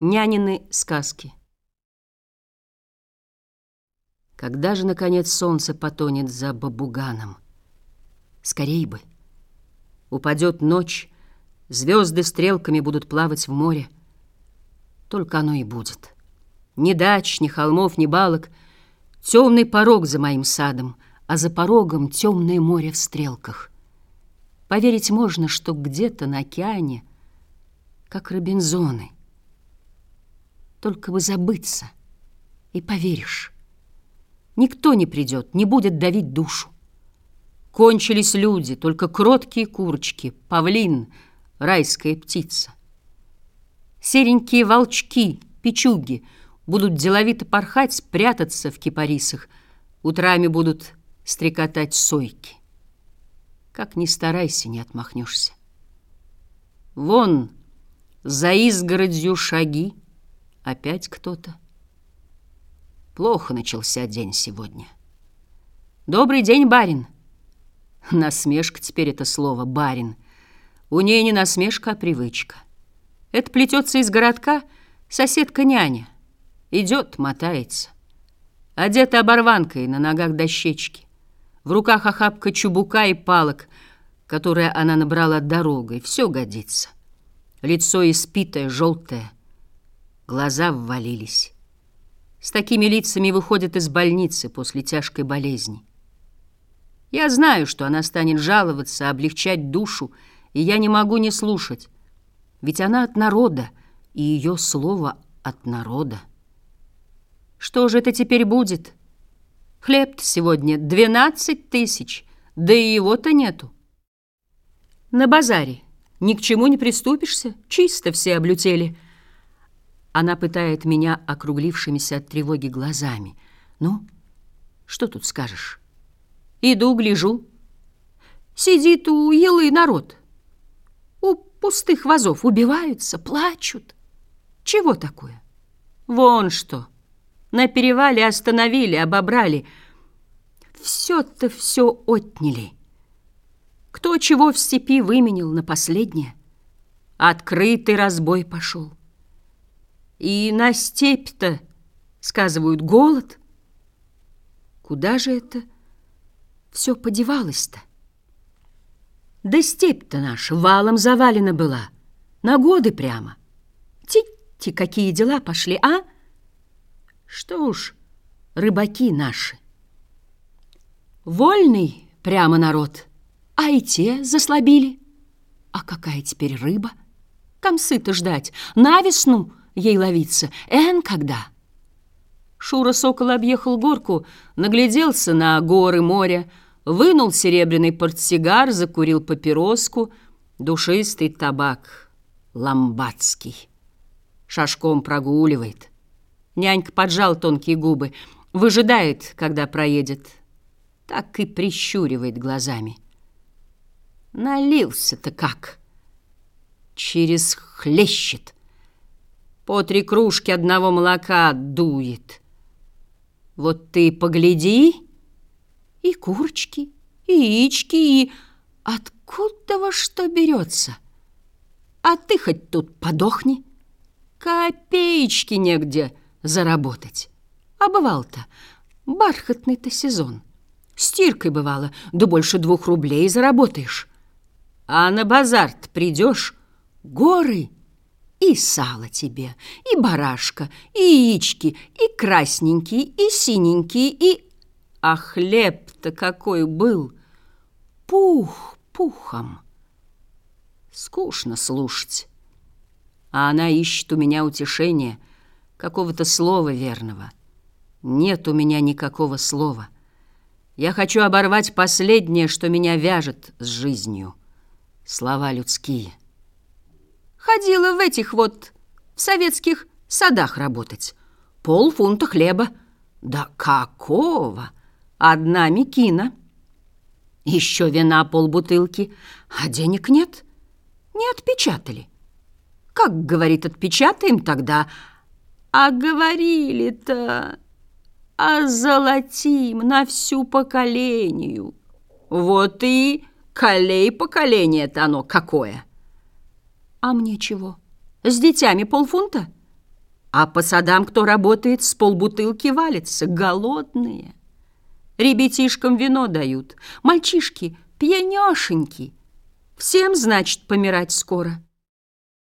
Нянины сказки. Когда же, наконец, солнце потонет за бабуганом? Скорей бы. Упадет ночь, звезды стрелками будут плавать в море. Только оно и будет. Ни дач, ни холмов, ни балок. Темный порог за моим садом, а за порогом темное море в стрелках. Поверить можно, что где-то на океане, как Робинзоны — только бы забыться, и поверишь. Никто не придет, не будет давить душу. Кончились люди, только кроткие курочки, павлин, райская птица. Серенькие волчки, печуги будут деловито порхать, спрятаться в кипарисах, утрами будут стрекотать сойки. Как ни старайся, не отмахнешься. Вон за изгородью шаги, Опять кто-то. Плохо начался день сегодня. Добрый день, барин. Насмешка теперь это слово «барин». У ней не насмешка, а привычка. Это плетется из городка соседка-няня. Идет, мотается. Одета оборванкой, на ногах дощечки. В руках охапка чубука и палок, которые она набрала дорогой. Все годится. Лицо испитое, желтое. Глаза ввалились. С такими лицами выходят из больницы после тяжкой болезни. Я знаю, что она станет жаловаться, облегчать душу, и я не могу не слушать. Ведь она от народа, и ее слово от народа. Что же это теперь будет? Хлеб сегодня двенадцать тысяч, да и его-то нету. На базаре ни к чему не приступишься, чисто все облютели — она пытает меня округлившимися от тревоги глазами. Ну, что тут скажешь? Иду, гляжу. Сидит у елы народ. У пустых вазов убиваются, плачут. Чего такое? Вон что. На перевале остановили, обобрали. Все-то все отняли. Кто чего в степи выменил на последнее? Открытый разбой пошел. И на степь-то, сказывают, голод. Куда же это все подевалось-то? Да степь-то наша валом завалена была, на годы прямо. Ти-ти, какие дела пошли, а? Что уж, рыбаки наши. Вольный прямо народ, а и те заслабили. А какая теперь рыба? Комсы-то ждать, на весну — ей ловиться. Эн когда? Шура Сокол объехал горку, нагляделся на горы моря, вынул серебряный портсигар, закурил папироску, душистый табак, ламбадский. Шашком прогуливает. Нянька поджал тонкие губы, выжидает, когда проедет. Так и прищуривает глазами. Налился-то как! Через хлещет. По три кружки одного молока дует. Вот ты погляди, и курочки, и яички, и откуда во что берется? А ты хоть тут подохни. Копеечки негде заработать. А бывал-то бархатный-то сезон. Стиркой бывало, да больше двух рублей заработаешь. А на базар придешь, горы — и сало тебе, и барашка, и яички, и красненькие, и синенькие, и... А хлеб-то какой был! Пух пухом! Скучно слушать. А она ищет у меня утешения, какого-то слова верного. Нет у меня никакого слова. Я хочу оборвать последнее, что меня вяжет с жизнью. Слова людские — Ходила в этих вот в советских садах работать. Полфунта хлеба. Да какого? Одна мекина. Еще вина полбутылки, а денег нет. Не отпечатали. Как, говорит, отпечатаем тогда? А говорили-то, а золотим на всю поколению. Вот и колей поколение-то оно какое. А мне чего? С детьми полфунта? А по садам, кто работает, с полбутылки валится, голодные. Ребятишкам вино дают, мальчишки пьянёшеньки. Всем, значит, помирать скоро.